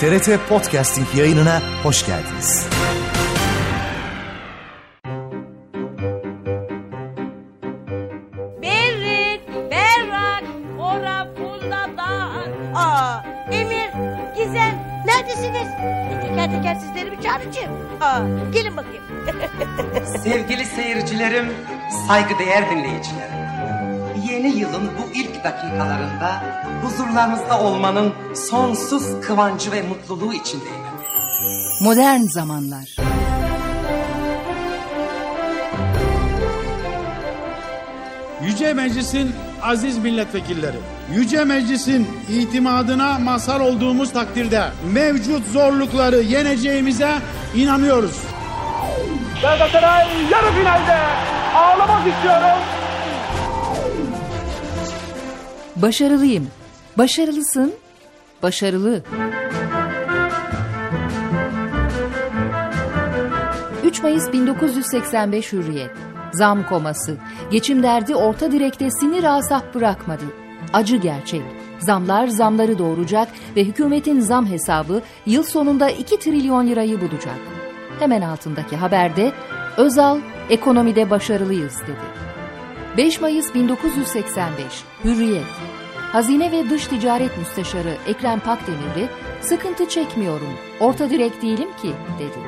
TRT Podcasting yayınına hoş geldiniz. Berrik, berrak, ora fulladan. Aa, Emir, Gizem, neredesiniz? E, teker teker sizleri bir çağıracağım. Aa, gelin bakayım. Sevgili seyircilerim, saygıdeğer dinleyicilerim. Yeni yılın bu ilk dakikalarında huzurlarınızda olmanın sonsuz kıvancı ve mutluluğu içindeyim. Modern zamanlar. Yüce Meclis'in aziz milletvekilleri, Yüce Meclis'in itimadına mazhar olduğumuz takdirde mevcut zorlukları yeneceğimize inanıyoruz. Galatasaray yarı finalde ağlamak istiyorum. Başarılıyım. Başarılısın. Başarılı. 3 Mayıs 1985 Hürriyet. Zam koması. Geçim derdi orta direkte sinir asap bırakmadı. Acı gerçek. Zamlar zamları doğuracak ve hükümetin zam hesabı yıl sonunda 2 trilyon lirayı bulacak. Hemen altındaki haberde Özal ekonomide başarılıyız dedi. 5 Mayıs 1985 Hürriyet Hazine ve Dış Ticaret Müsteşarı Ekrem Pakdemirli sıkıntı çekmiyorum, orta direk değilim ki dedi.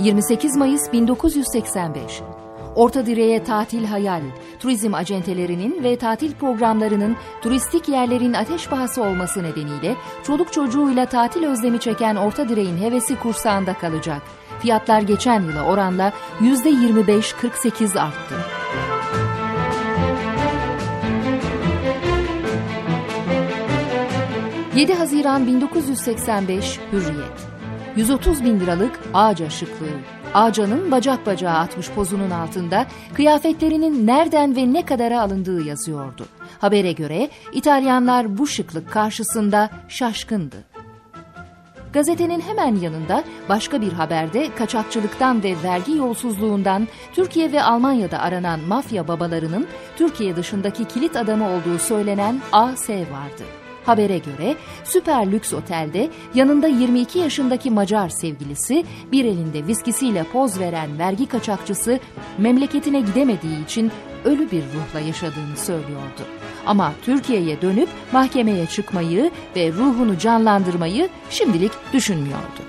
...28 Mayıs 1985... Orta direğe tatil hayal, turizm acentelerinin ve tatil programlarının turistik yerlerin ateş pahası olması nedeniyle çoluk çocuğuyla tatil özlemi çeken orta direğin hevesi kursağında kalacak. Fiyatlar geçen yıla oranla %25-48 arttı. ...7 Haziran 1985 Hürriyet 130 bin liralık ağaca şıklığı. Ağcanın bacak bacağı atmış pozunun altında kıyafetlerinin nereden ve ne kadara alındığı yazıyordu. Habere göre İtalyanlar bu şıklık karşısında şaşkındı. Gazetenin hemen yanında başka bir haberde kaçakçılıktan ve vergi yolsuzluğundan Türkiye ve Almanya'da aranan mafya babalarının Türkiye dışındaki kilit adamı olduğu söylenen AS vardı. Habere göre süper lüks otelde yanında 22 yaşındaki Macar sevgilisi bir elinde viskisiyle poz veren vergi kaçakçısı memleketine gidemediği için ölü bir ruhla yaşadığını söylüyordu. Ama Türkiye'ye dönüp mahkemeye çıkmayı ve ruhunu canlandırmayı şimdilik düşünmüyordu.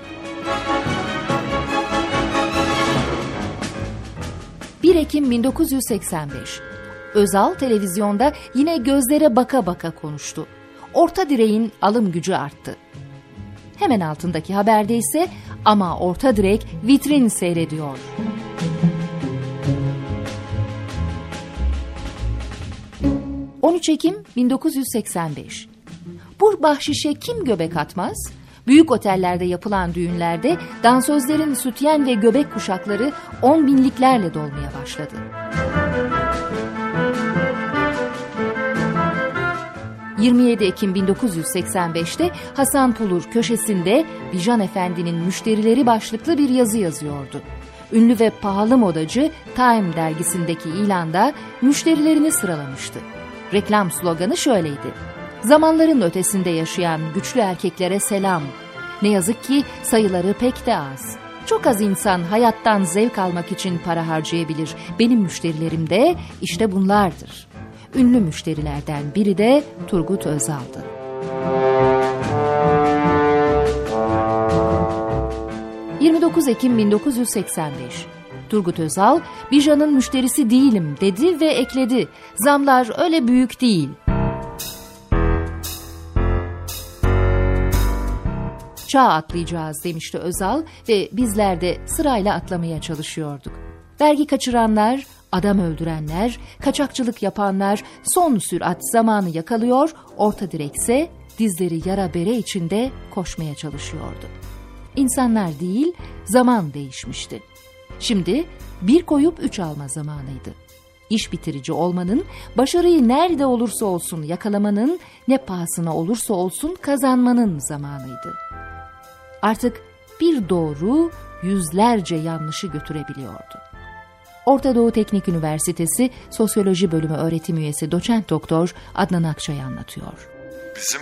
1 Ekim 1985 Özal televizyonda yine gözlere baka baka konuştu orta direğin alım gücü arttı. Hemen altındaki haberde ise ama orta direk vitrin seyrediyor. ...13 Ekim 1985... ...bu bahşişe kim göbek atmaz? Büyük otellerde yapılan düğünlerde... ...dansözlerin sütyen ve göbek kuşakları... ...on binliklerle dolmaya başladı. 27 Ekim 1985'te Hasan Pulur köşesinde Bijan Efendi'nin müşterileri başlıklı bir yazı yazıyordu. Ünlü ve pahalı modacı Time dergisindeki ilanda müşterilerini sıralamıştı. Reklam sloganı şöyleydi. Zamanların ötesinde yaşayan güçlü erkeklere selam. Ne yazık ki sayıları pek de az. Çok az insan hayattan zevk almak için para harcayabilir. Benim müşterilerim de işte bunlardır ünlü müşterilerden biri de Turgut Özal'dı. ...29 Ekim 1985... Turgut Özal, Bijan'ın müşterisi değilim dedi ve ekledi. Zamlar öyle büyük değil. Çağ atlayacağız demişti Özal ve bizler de sırayla atlamaya çalışıyorduk. Vergi kaçıranlar, Adam öldürenler, kaçakçılık yapanlar son sürat zamanı yakalıyor, orta direkse dizleri yara bere içinde koşmaya çalışıyordu. İnsanlar değil, zaman değişmişti. Şimdi bir koyup üç alma zamanıydı. İş bitirici olmanın, başarıyı nerede olursa olsun yakalamanın, ne pahasına olursa olsun kazanmanın zamanıydı. Artık bir doğru yüzlerce yanlışı götürebiliyordu. Orta Doğu Teknik Üniversitesi Sosyoloji Bölümü öğretim üyesi doçent doktor Adnan Akçay anlatıyor. Bizim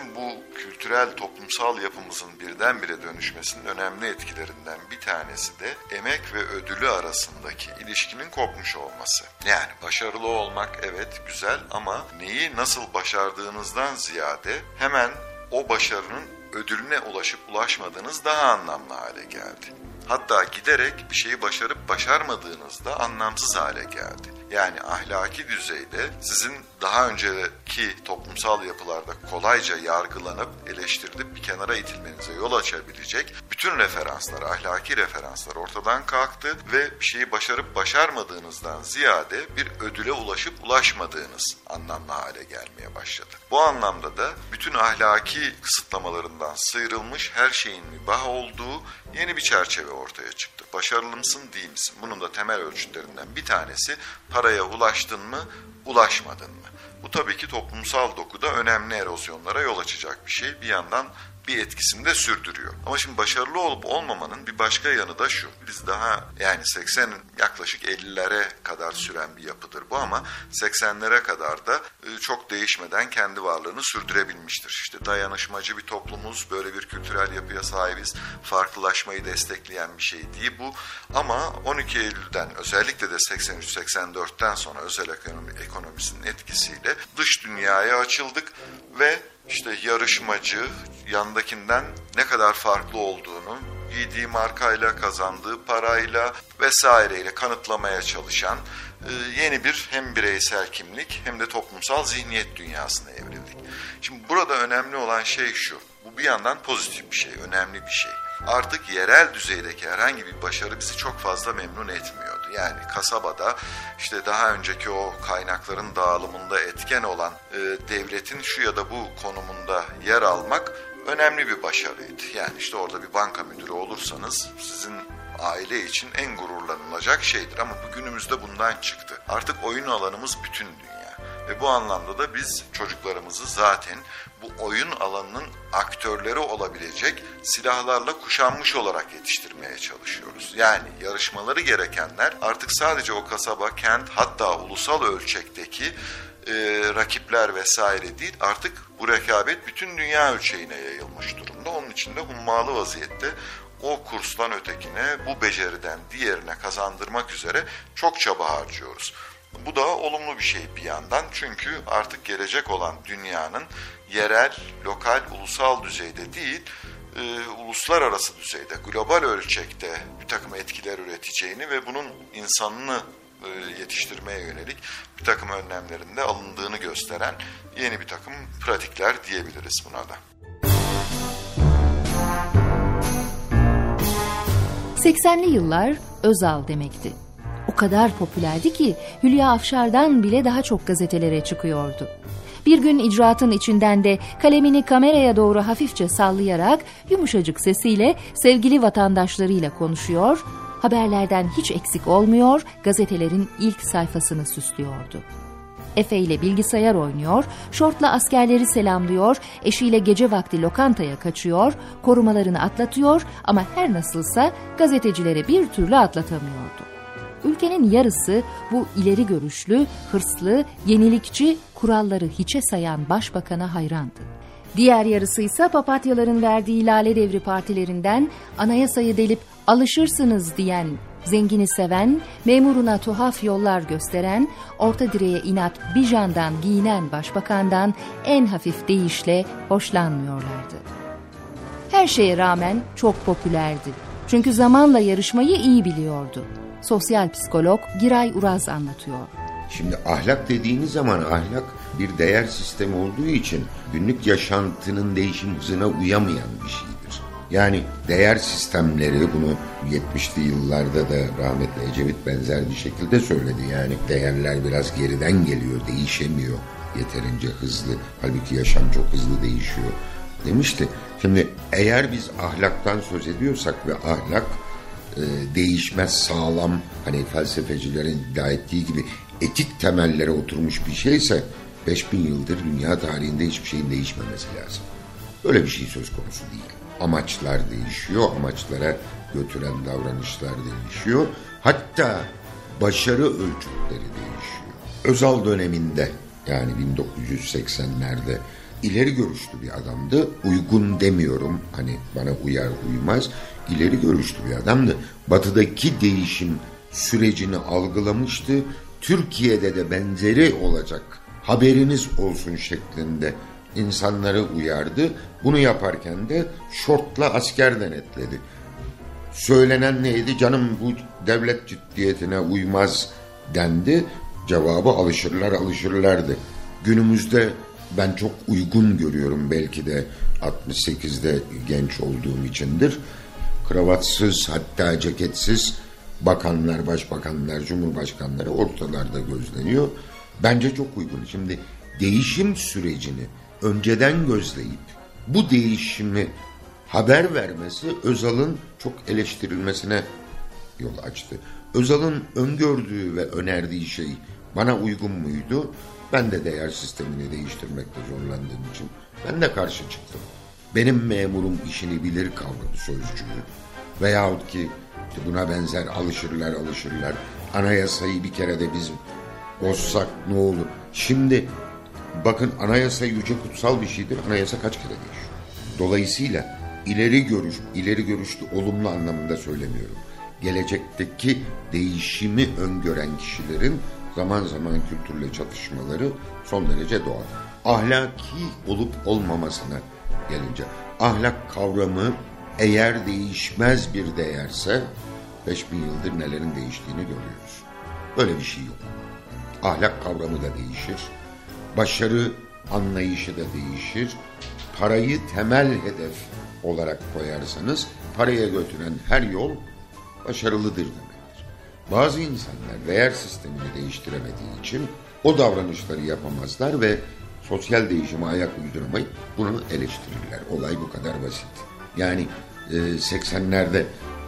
kültürel toplumsal yapımızın birdenbire dönüşmesinin önemli etkilerinden bir tanesi de emek ve ödülü arasındaki ilişkinin kopmuş olması. Yani başarılı olmak evet güzel ama neyi nasıl başardığınızdan ziyade hemen o başarının ödülüne ulaşıp ulaşmadığınız daha anlamlı hale geldi. Hatta giderek bir şeyi başarıp başarmadığınızda anlamsız hale geldi. Yani ahlaki düzeyde sizin daha önceki toplumsal yapılarda kolayca yargılanıp eleştirilip bir kenara itilmenize yol açabilecek bütün referanslar, ahlaki referanslar ortadan kalktı ve bir şeyi başarıp başarmadığınızdan ziyade bir ödüle ulaşıp ulaşmadığınız anlamlı hale gelmeye başladı. Bu anlamda da bütün ahlaki kısıtlamalarından sıyrılmış her şeyin mübah olduğu yeni bir çerçeve ortaya çıktı. Başarılı mısın değil misin? Bunun da temel ölçütlerinden bir tanesi paraya ulaştın mı, ulaşmadın mı? Bu tabii ki toplumsal dokuda önemli erozyonlara yol açacak bir şey. Bir yandan bir etkisini de sürdürüyor. Ama şimdi başarılı olup olmamanın bir başka yanı da şu. Biz daha yani 80 yaklaşık 50'lere kadar süren bir yapıdır bu ama 80'lere kadar da e, çok değişmeden kendi varlığını sürdürebilmiştir. İşte dayanışmacı bir toplumuz, böyle bir kültürel yapıya sahibiz. Farklılaşmayı destekleyen bir şey değil bu. Ama 12 Eylül'den özellikle de 83-84'ten sonra özel ekonomi, ekonomisinin etkisiyle dış dünyaya açıldık ve işte yarışmacı, yandakinden ne kadar farklı olduğunu giydiği markayla, kazandığı parayla vesaireyle kanıtlamaya çalışan e, yeni bir hem bireysel kimlik hem de toplumsal zihniyet dünyasına evrildik. Şimdi burada önemli olan şey şu, bu bir yandan pozitif bir şey, önemli bir şey. Artık yerel düzeydeki herhangi bir başarı bizi çok fazla memnun etmiyordu. Yani kasabada işte daha önceki o kaynakların dağılımında etken olan e, devletin şu ya da bu konumunda yer almak önemli bir başarıydı. Yani işte orada bir banka müdürü olursanız sizin aile için en gururlanılacak şeydir. Ama bugünümüzde bundan çıktı. Artık oyun alanımız bütün dünya. Ve bu anlamda da biz çocuklarımızı zaten bu oyun alanının aktörleri olabilecek silahlarla kuşanmış olarak yetiştirmeye çalışıyoruz. Yani yarışmaları gerekenler artık sadece o kasaba, kent hatta ulusal ölçekteki e, rakipler vesaire değil artık bu rekabet bütün dünya ölçeğine yayılmış durumda. Onun için de hummalı vaziyette o kurstan ötekine, bu beceriden diğerine kazandırmak üzere çok çaba harcıyoruz. Bu da olumlu bir şey bir yandan çünkü artık gelecek olan dünyanın yerel, lokal, ulusal düzeyde değil, e, uluslararası düzeyde, global ölçekte bir takım etkiler üreteceğini ve bunun insanını e, yetiştirmeye yönelik bir takım önlemlerinde alındığını gösteren yeni bir takım pratikler diyebiliriz buna da. 80'li yıllar Özal demekti. O kadar popülerdi ki Hülya Afşar'dan bile daha çok gazetelere çıkıyordu. Bir gün icraatın içinden de kalemini kameraya doğru hafifçe sallayarak yumuşacık sesiyle sevgili vatandaşlarıyla konuşuyor, haberlerden hiç eksik olmuyor, gazetelerin ilk sayfasını süslüyordu. Efe ile bilgisayar oynuyor, şortla askerleri selamlıyor, eşiyle gece vakti lokantaya kaçıyor, korumalarını atlatıyor ama her nasılsa gazetecilere bir türlü atlatamıyordu. Ülkenin yarısı bu ileri görüşlü, hırslı, yenilikçi, kuralları hiçe sayan başbakana hayrandı. Diğer yarısı ise papatyaların verdiği lale devri partilerinden anayasayı delip alışırsınız diyen, zengini seven, memuruna tuhaf yollar gösteren, orta direğe inat bijandan giyinen başbakandan en hafif deyişle hoşlanmıyorlardı. Her şeye rağmen çok popülerdi. Çünkü zamanla yarışmayı iyi biliyordu sosyal psikolog Giray Uraz anlatıyor. Şimdi ahlak dediğiniz zaman ahlak bir değer sistemi olduğu için günlük yaşantının değişim hızına uyamayan bir şeydir. Yani değer sistemleri bunu 70'li yıllarda da rahmetli Ecevit benzer bir şekilde söyledi. Yani değerler biraz geriden geliyor, değişemiyor yeterince hızlı. Halbuki yaşam çok hızlı değişiyor demişti. Şimdi eğer biz ahlaktan söz ediyorsak ve ahlak e, değişmez, sağlam, hani felsefecilerin iddia ettiği gibi etik temellere oturmuş bir şeyse 5000 yıldır dünya tarihinde hiçbir şeyin değişmemesi lazım. Öyle bir şey söz konusu değil. Amaçlar değişiyor, amaçlara götüren davranışlar değişiyor. Hatta başarı ölçütleri değişiyor. Özal döneminde yani 1980'lerde ileri görüşlü bir adamdı. Uygun demiyorum hani bana uyar uymaz. İleri görüşlü bir adamdı. Batıdaki değişim sürecini algılamıştı. Türkiye'de de benzeri olacak haberiniz olsun şeklinde insanları uyardı. Bunu yaparken de şortla asker denetledi. Söylenen neydi? Canım bu devlet ciddiyetine uymaz dendi. Cevabı alışırlar alışırlardı. Günümüzde ben çok uygun görüyorum belki de 68'de genç olduğum içindir. Kravatsız hatta ceketsiz bakanlar, başbakanlar, cumhurbaşkanları ortalarda gözleniyor. Bence çok uygun. Şimdi değişim sürecini önceden gözleyip bu değişimi haber vermesi Özal'ın çok eleştirilmesine yol açtı. Özal'ın öngördüğü ve önerdiği şey bana uygun muydu? Ben de değer sistemini değiştirmekte zorlandığım için ben de karşı çıktım. Benim memurum işini bilir kavramı sözcüğü veyahut ki buna benzer alışırlar alışırlar. Anayasayı bir kere de biz bozsak ne olur? Şimdi bakın anayasa yüce kutsal bir şeydir. Anayasa kaç kere değişiyor? Dolayısıyla ileri görüş, ileri görüşlü olumlu anlamında söylemiyorum. Gelecekteki değişimi öngören kişilerin zaman zaman kültürle çatışmaları son derece doğal. Ahlaki olup olmamasına gelince ahlak kavramı eğer değişmez bir değerse 5000 yıldır nelerin değiştiğini görüyoruz. Öyle bir şey yok. Ahlak kavramı da değişir. Başarı anlayışı da değişir. Parayı temel hedef olarak koyarsanız paraya götüren her yol başarılıdır demektir. Bazı insanlar değer sistemini değiştiremediği için o davranışları yapamazlar ve sosyal değişime ayak uyduramayıp bunu eleştirirler. Olay bu kadar basit. Yani e, 80'lerde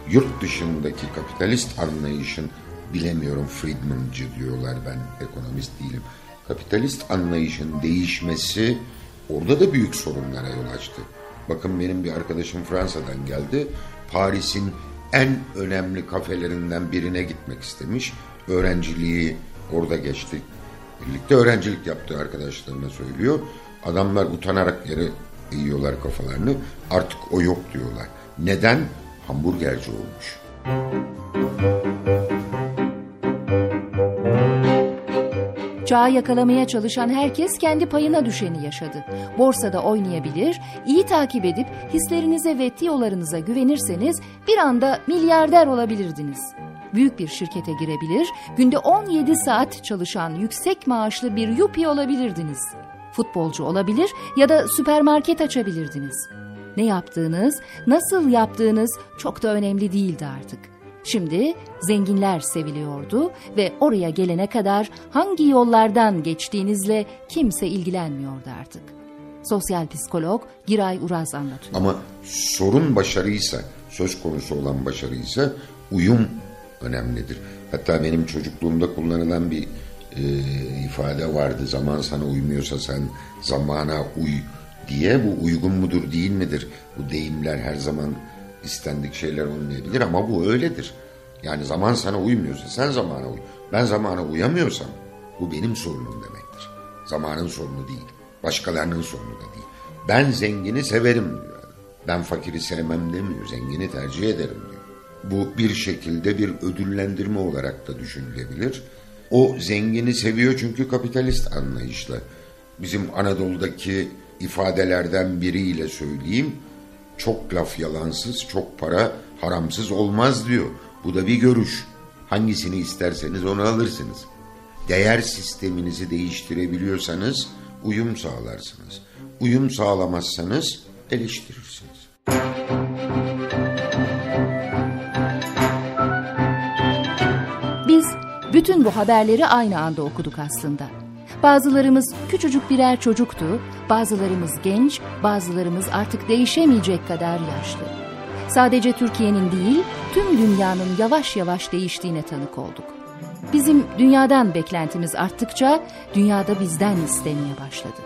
yurt dışındaki kapitalist anlayışın bilemiyorum Friedman'cı diyorlar ben ekonomist değilim. Kapitalist anlayışın değişmesi orada da büyük sorunlara yol açtı. Bakın benim bir arkadaşım Fransa'dan geldi. Paris'in en önemli kafelerinden birine gitmek istemiş. Öğrenciliği orada geçti. Birlikte öğrencilik yaptığı arkadaşlarına söylüyor. Adamlar utanarak yere eğiyorlar kafalarını. Artık o yok diyorlar. Neden? Hamburgerci olmuş. Çağı yakalamaya çalışan herkes kendi payına düşeni yaşadı. Borsada oynayabilir, iyi takip edip hislerinize ve tiyolarınıza güvenirseniz bir anda milyarder olabilirdiniz. Büyük bir şirkete girebilir, günde 17 saat çalışan yüksek maaşlı bir yupi olabilirdiniz. Futbolcu olabilir ya da süpermarket açabilirdiniz. Ne yaptığınız, nasıl yaptığınız çok da önemli değildi artık. Şimdi zenginler seviliyordu ve oraya gelene kadar hangi yollardan geçtiğinizle kimse ilgilenmiyordu artık. Sosyal psikolog Giray Uraz anlatıyor. Ama sorun başarıysa, söz konusu olan başarıysa uyum önemlidir. Hatta benim çocukluğumda kullanılan bir e, ifade vardı. Zaman sana uymuyorsa sen zamana uy diye bu uygun mudur değil midir? Bu deyimler her zaman istendik şeyler olmayabilir ama bu öyledir. Yani zaman sana uymuyorsa sen zamana uy. Ben zamana uyamıyorsam bu benim sorunum demektir. Zamanın sorunu değil. Başkalarının sorunu da değil. Ben zengini severim diyor. Ben fakiri sevmem demiyor. Zengini tercih ederim diyor. Bu bir şekilde bir ödüllendirme olarak da düşünülebilir. O zengini seviyor çünkü kapitalist anlayışla. Bizim Anadolu'daki ifadelerden biriyle söyleyeyim. Çok laf yalansız, çok para haramsız olmaz diyor. Bu da bir görüş. Hangisini isterseniz onu alırsınız. Değer sisteminizi değiştirebiliyorsanız uyum sağlarsınız. Uyum sağlamazsanız eleştirirsiniz. Biz bütün bu haberleri aynı anda okuduk aslında. Bazılarımız küçücük birer çocuktu, bazılarımız genç, bazılarımız artık değişemeyecek kadar yaşlı. Sadece Türkiye'nin değil, tüm dünyanın yavaş yavaş değiştiğine tanık olduk. Bizim dünyadan beklentimiz arttıkça dünyada bizden istemeye başladı.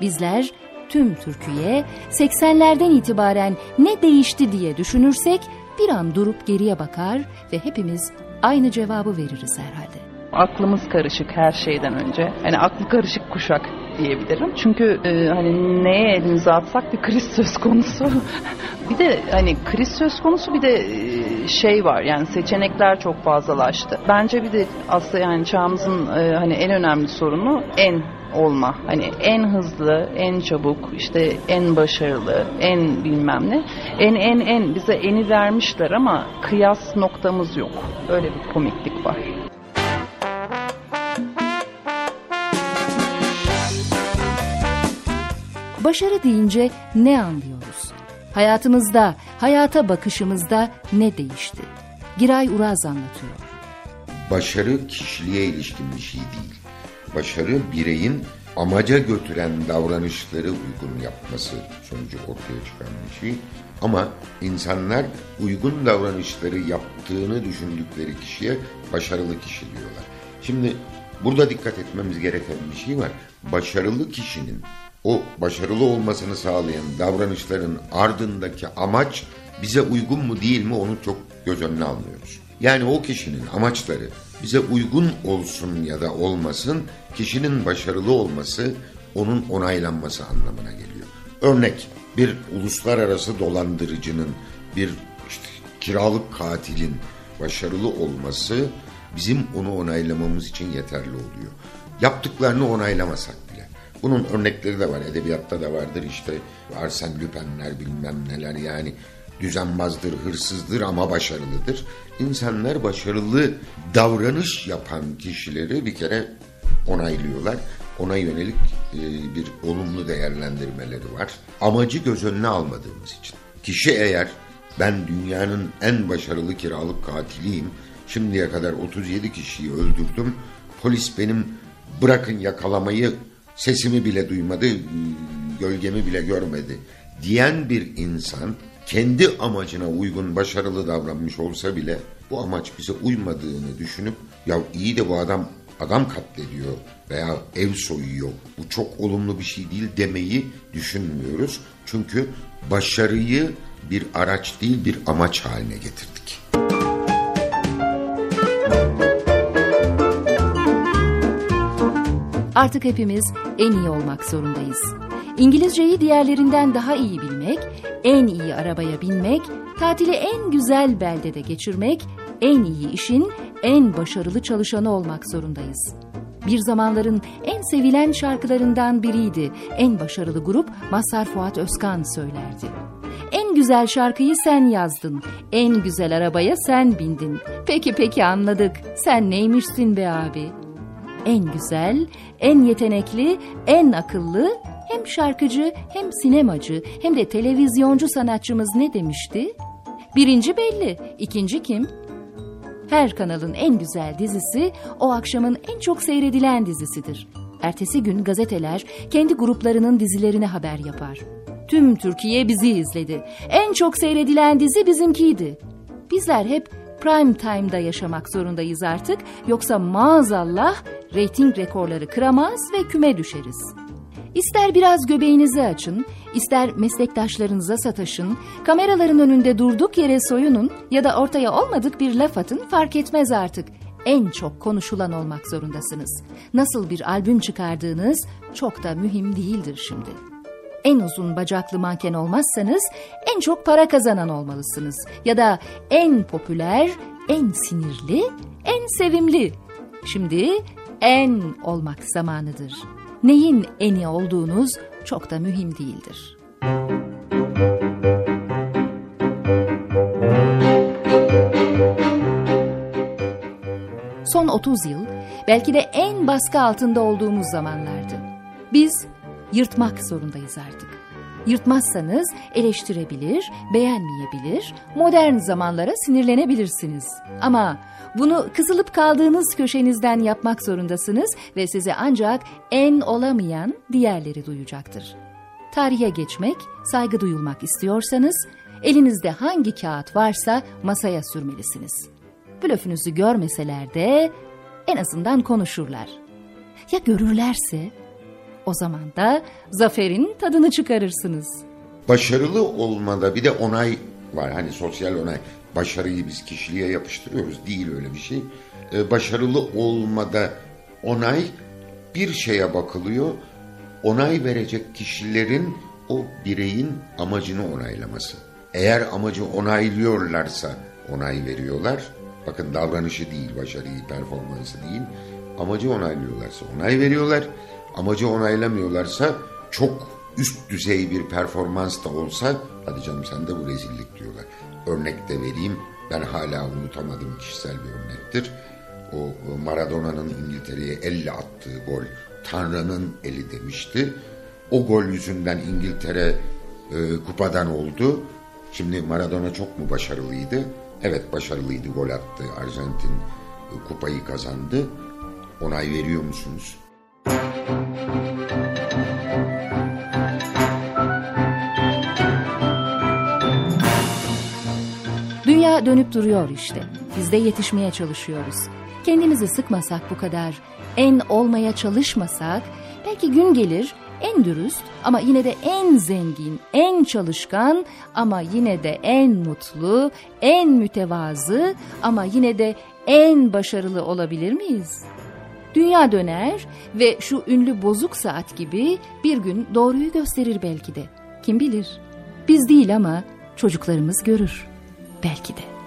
Bizler tüm Türkiye 80'lerden itibaren ne değişti diye düşünürsek bir an durup geriye bakar ve hepimiz aynı cevabı veririz herhalde. Aklımız karışık her şeyden önce. Hani aklı karışık kuşak diyebilirim. Çünkü e, hani neye elimizi atsak bir kriz söz konusu. bir de hani kriz söz konusu bir de e, şey var yani seçenekler çok fazlalaştı. Bence bir de aslında yani çağımızın e, hani en önemli sorunu en olma. Hani en hızlı, en çabuk, işte en başarılı, en bilmem ne. En en en bize eni vermişler ama kıyas noktamız yok. Öyle bir komiklik var. Başarı deyince ne anlıyoruz? Hayatımızda, hayata bakışımızda ne değişti? Giray Uraz anlatıyor. Başarı kişiliğe ilişkin bir şey değil. Başarı bireyin amaca götüren davranışları uygun yapması sonucu ortaya çıkan bir şey. Ama insanlar uygun davranışları yaptığını düşündükleri kişiye başarılı kişi diyorlar. Şimdi burada dikkat etmemiz gereken bir şey var. Başarılı kişinin o başarılı olmasını sağlayan davranışların ardındaki amaç bize uygun mu değil mi onu çok göz önüne almıyoruz. Yani o kişinin amaçları bize uygun olsun ya da olmasın kişinin başarılı olması onun onaylanması anlamına geliyor. Örnek bir uluslararası dolandırıcının bir işte kiralık katilin başarılı olması bizim onu onaylamamız için yeterli oluyor. Yaptıklarını onaylamasak. Bunun örnekleri de var. Edebiyatta da vardır işte Arsen Lüpenler bilmem neler yani düzenbazdır, hırsızdır ama başarılıdır. İnsanlar başarılı davranış yapan kişileri bir kere onaylıyorlar. Ona yönelik e, bir olumlu değerlendirmeleri var. Amacı göz önüne almadığımız için. Kişi eğer ben dünyanın en başarılı kiralık katiliyim, şimdiye kadar 37 kişiyi öldürdüm, polis benim bırakın yakalamayı sesimi bile duymadı, gölgemi bile görmedi diyen bir insan kendi amacına uygun başarılı davranmış olsa bile bu amaç bize uymadığını düşünüp ya iyi de bu adam adam katlediyor veya ev soyuyor. Bu çok olumlu bir şey değil demeyi düşünmüyoruz. Çünkü başarıyı bir araç değil bir amaç haline getirdik. Artık hepimiz en iyi olmak zorundayız. İngilizceyi diğerlerinden daha iyi bilmek, en iyi arabaya binmek, tatili en güzel beldede geçirmek, en iyi işin en başarılı çalışanı olmak zorundayız. Bir zamanların en sevilen şarkılarından biriydi. En başarılı grup Mazhar Fuat Özkan söylerdi. En güzel şarkıyı sen yazdın. En güzel arabaya sen bindin. Peki peki anladık. Sen neymişsin be abi? En güzel, en yetenekli, en akıllı, hem şarkıcı hem sinemacı hem de televizyoncu sanatçımız ne demişti? Birinci belli, ikinci kim? Her kanalın en güzel dizisi o akşamın en çok seyredilen dizisidir. Ertesi gün gazeteler kendi gruplarının dizilerine haber yapar. Tüm Türkiye bizi izledi. En çok seyredilen dizi bizimkiydi. Bizler hep prime time'da yaşamak zorundayız artık yoksa maazallah reyting rekorları kıramaz ve küme düşeriz. İster biraz göbeğinizi açın, ister meslektaşlarınıza sataşın, kameraların önünde durduk yere soyunun ya da ortaya olmadık bir laf atın fark etmez artık. En çok konuşulan olmak zorundasınız. Nasıl bir albüm çıkardığınız çok da mühim değildir şimdi. En uzun bacaklı manken olmazsanız en çok para kazanan olmalısınız. Ya da en popüler, en sinirli, en sevimli. Şimdi en olmak zamanıdır neyin en iyi olduğunuz çok da mühim değildir. Son 30 yıl belki de en baskı altında olduğumuz zamanlardı. Biz yırtmak zorundayız artık. Yırtmazsanız eleştirebilir, beğenmeyebilir, modern zamanlara sinirlenebilirsiniz. Ama bunu kısılıp kaldığınız köşenizden yapmak zorundasınız ve size ancak en olamayan diğerleri duyacaktır. Tarihe geçmek, saygı duyulmak istiyorsanız elinizde hangi kağıt varsa masaya sürmelisiniz. Blöfünüzü görmeseler de en azından konuşurlar. Ya görürlerse o zaman da zaferin tadını çıkarırsınız. Başarılı olmada bir de onay var. Hani sosyal onay. başarıyı biz kişiliğe yapıştırıyoruz. Değil öyle bir şey. Ee, başarılı olmada onay bir şeye bakılıyor. Onay verecek kişilerin o bireyin amacını onaylaması. Eğer amacı onaylıyorlarsa onay veriyorlar. Bakın davranışı değil, başarıyı, performansı değil. Amacı onaylıyorlarsa onay veriyorlar. Amacı onaylamıyorlarsa çok üst düzey bir performans da olsa hadi canım sen de bu rezillik diyorlar. Örnek de vereyim. Ben hala unutamadığım kişisel bir örnektir. O Maradona'nın İngiltere'ye elle attığı gol Tanrı'nın eli demişti. O gol yüzünden İngiltere e, kupadan oldu. Şimdi Maradona çok mu başarılıydı? Evet başarılıydı gol attı. Arjantin e, kupayı kazandı. Onay veriyor musunuz? Dünya dönüp duruyor işte. Biz de yetişmeye çalışıyoruz. Kendimizi sıkmasak bu kadar, en olmaya çalışmasak, belki gün gelir en dürüst ama yine de en zengin, en çalışkan ama yine de en mutlu, en mütevazı ama yine de en başarılı olabilir miyiz? Dünya döner ve şu ünlü bozuk saat gibi bir gün doğruyu gösterir belki de. Kim bilir? Biz değil ama çocuklarımız görür. Belki de.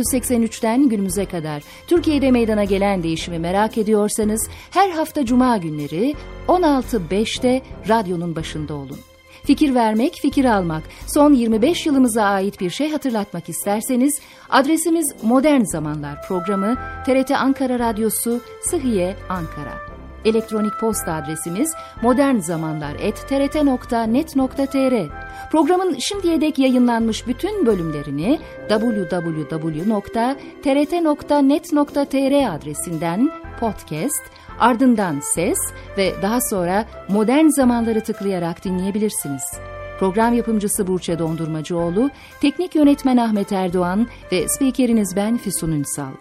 1983'ten günümüze kadar Türkiye'de meydana gelen değişimi merak ediyorsanız her hafta cuma günleri 16.5'te radyonun başında olun. Fikir vermek, fikir almak, son 25 yılımıza ait bir şey hatırlatmak isterseniz adresimiz Modern Zamanlar programı TRT Ankara Radyosu Sıhhiye Ankara. Elektronik posta adresimiz modernzamanlar.trt.net.tr Programın şimdiye dek yayınlanmış bütün bölümlerini www.trt.net.tr adresinden podcast, ardından ses ve daha sonra modern zamanları tıklayarak dinleyebilirsiniz. Program yapımcısı Burçe Dondurmacıoğlu, teknik yönetmen Ahmet Erdoğan ve spikeriniz ben Füsun Ünsal.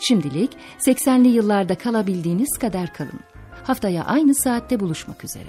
Şimdilik 80'li yıllarda kalabildiğiniz kadar kalın. Haftaya aynı saatte buluşmak üzere.